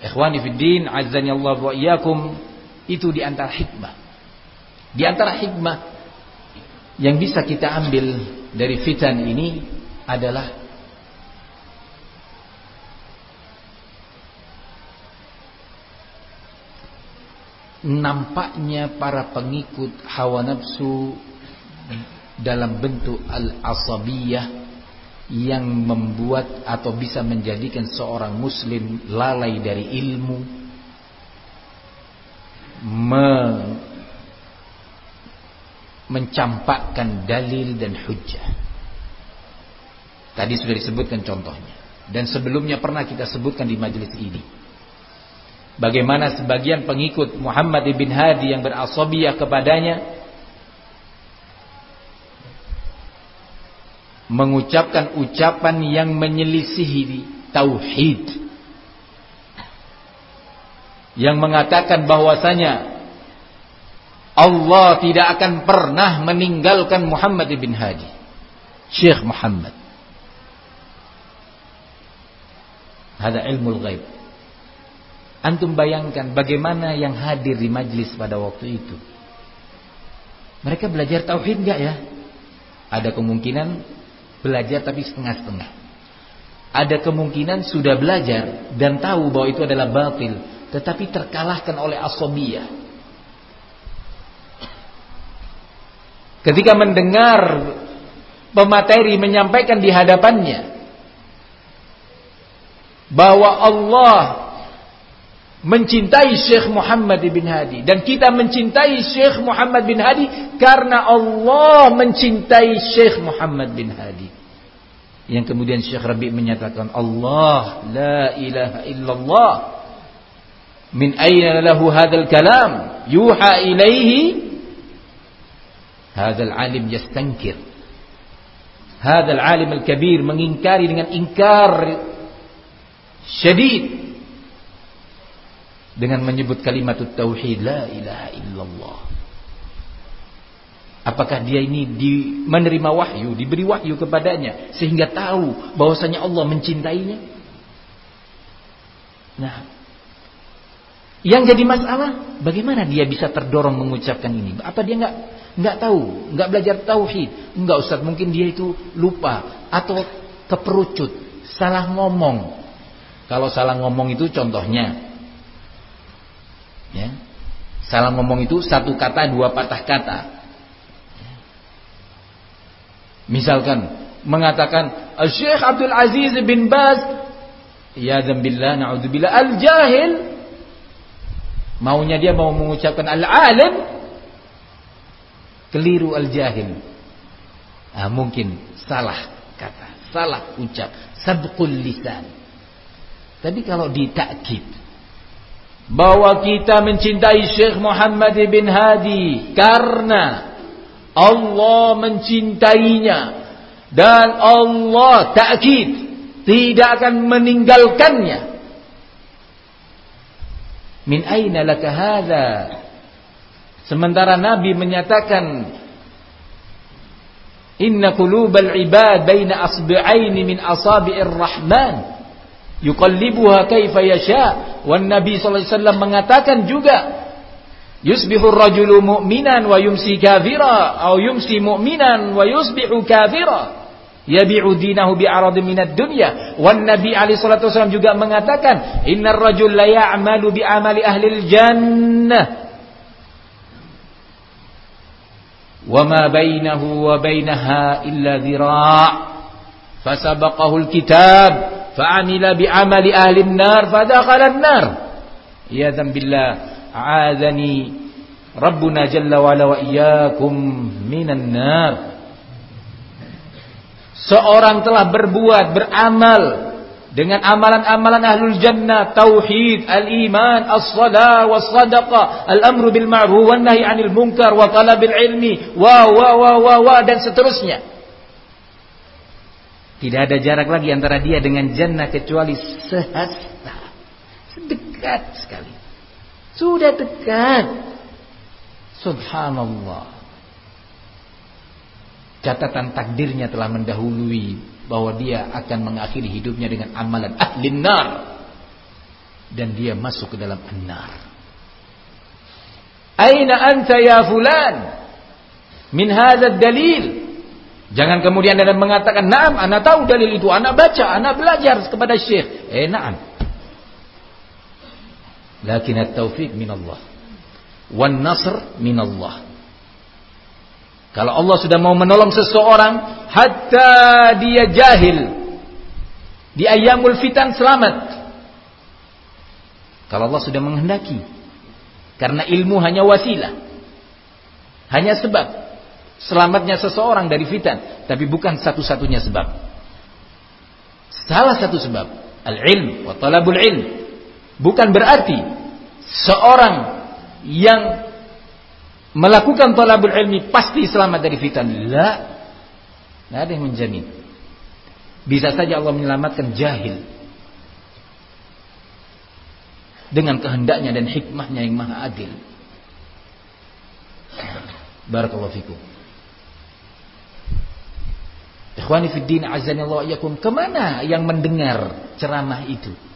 Ikhwani fid din, azzani Allah wa iyyakum, itu di antara hikmah. Di antara hikmah yang bisa kita ambil dari fitan ini adalah nampaknya para pengikut hawa nafsu dalam bentuk al-asabiyah yang membuat atau bisa menjadikan seorang muslim lalai dari ilmu me mencampakkan dalil dan hujjah tadi sudah disebutkan contohnya. Dan sebelumnya pernah kita sebutkan di majelis ini. Bagaimana sebagian pengikut Muhammad ibn Hadi yang berasabiyah kepadanya mengucapkan ucapan yang menyelisihi tauhid. Yang mengatakan bahwasanya Allah tidak akan pernah meninggalkan Muhammad bin Hadi. Syekh Muhammad. Ada ilmu ghaib. Antum bayangkan bagaimana yang hadir di majlis pada waktu itu. Mereka belajar tauhid enggak ya? Ada kemungkinan belajar tapi setengah-setengah. Ada kemungkinan sudah belajar dan tahu bahwa itu adalah batil, tetapi terkalahkan oleh asobiyah. Ketika mendengar pemateri menyampaikan di hadapannya bahwa Allah mencintai Syekh Muhammad bin Hadi dan kita mencintai Syekh Muhammad bin Hadi karena Allah mencintai Syekh Muhammad bin Hadi. Yang kemudian Syekh Rabi menyatakan Allah la ilaha illallah. Min aina lahu hadzal kalam? Yuha ilaihi hadzal alim yastankir. Hadzal alim al-kabir mengingkari dengan ingkar syadid dengan menyebut kalimat tauhid la ilaha illallah. Apakah dia ini di, menerima wahyu, diberi wahyu kepadanya sehingga tahu bahwasanya Allah mencintainya? Nah, yang jadi masalah bagaimana dia bisa terdorong mengucapkan ini? Apa dia nggak nggak tahu, nggak belajar tauhid? Enggak Ustaz, mungkin dia itu lupa atau keperucut, salah ngomong. Kalau salah ngomong itu contohnya Ya. Salah ngomong itu satu kata dua patah kata. Misalkan mengatakan Syekh Abdul Aziz bin Baz ya dzambillah naudzubillah al-jahil maunya dia mau mengucapkan al-alim keliru al-jahil. Nah, mungkin salah kata, salah ucap, sabqul lisan. Tapi kalau ditakkid bahwa kita mencintai Syekh Muhammad bin Hadi karena Allah mencintainya dan Allah takkid tidak akan meninggalkannya. Min aina laka hadza? Sementara Nabi menyatakan Inna qulubal ibad baina asbi'aini min asabi'ir rahman yuqallibuha kaifa yasha. Wan nabi sallallahu alaihi wasallam mengatakan juga yusbihu ar-rajulu mu'minan wa yumsi kafira atau yumsi mu'minan wa yusbihu kafira. Yabi'u dinahu bi'aradin minad dunya. Wan nabi alaihi salatu wasallam juga mengatakan innar rajul la ya'malu bi amali ahli wa ma bainahu wa bainaha illa dhira' fasabaqahu al-kitab fa'amila bi'amali ahli an-nar fadakhala an-nar. Ya dzambillah a'adzani rabbuna jalla wa ala minan nar. Seorang telah berbuat beramal dengan amalan-amalan ahlul jannah tauhid al-iman as-salah was-sadaqah al-amru bil ma'ruf wan nahi 'anil munkar wa talabil ilmi wa wa wa wa, wa dan seterusnya tidak ada jarak lagi antara dia dengan jannah kecuali sehasta. Sedekat sekali. Sudah dekat. Subhanallah. Catatan takdirnya telah mendahului bahwa dia akan mengakhiri hidupnya dengan amalan ahli nar. dan dia masuk ke dalam an-nar. Aina anta ya fulan min hadzal dalil? Jangan kemudian Anda mengatakan, "Na'am, ana tahu dalil itu, ana baca, ana belajar kepada syekh." Eh, na'am. Lakin at-taufiq min Allah. Wan nasr min Allah. Kalau Allah sudah mau menolong seseorang hatta dia jahil di ayamul fitan selamat. Kalau Allah sudah menghendaki. Karena ilmu hanya wasilah. Hanya sebab selamatnya seseorang dari fitan, tapi bukan satu-satunya sebab. Salah satu sebab al-ilm wa talabul ilm. Bukan berarti seorang yang melakukan talabul ilmi pasti selamat dari fitan. La. Tidak ada yang menjamin. Bisa saja Allah menyelamatkan jahil. Dengan kehendaknya dan hikmahnya yang maha adil. Barakallahu fikum. Ikhwani fi din azani Allah yakum. Ke mana yang mendengar ceramah itu?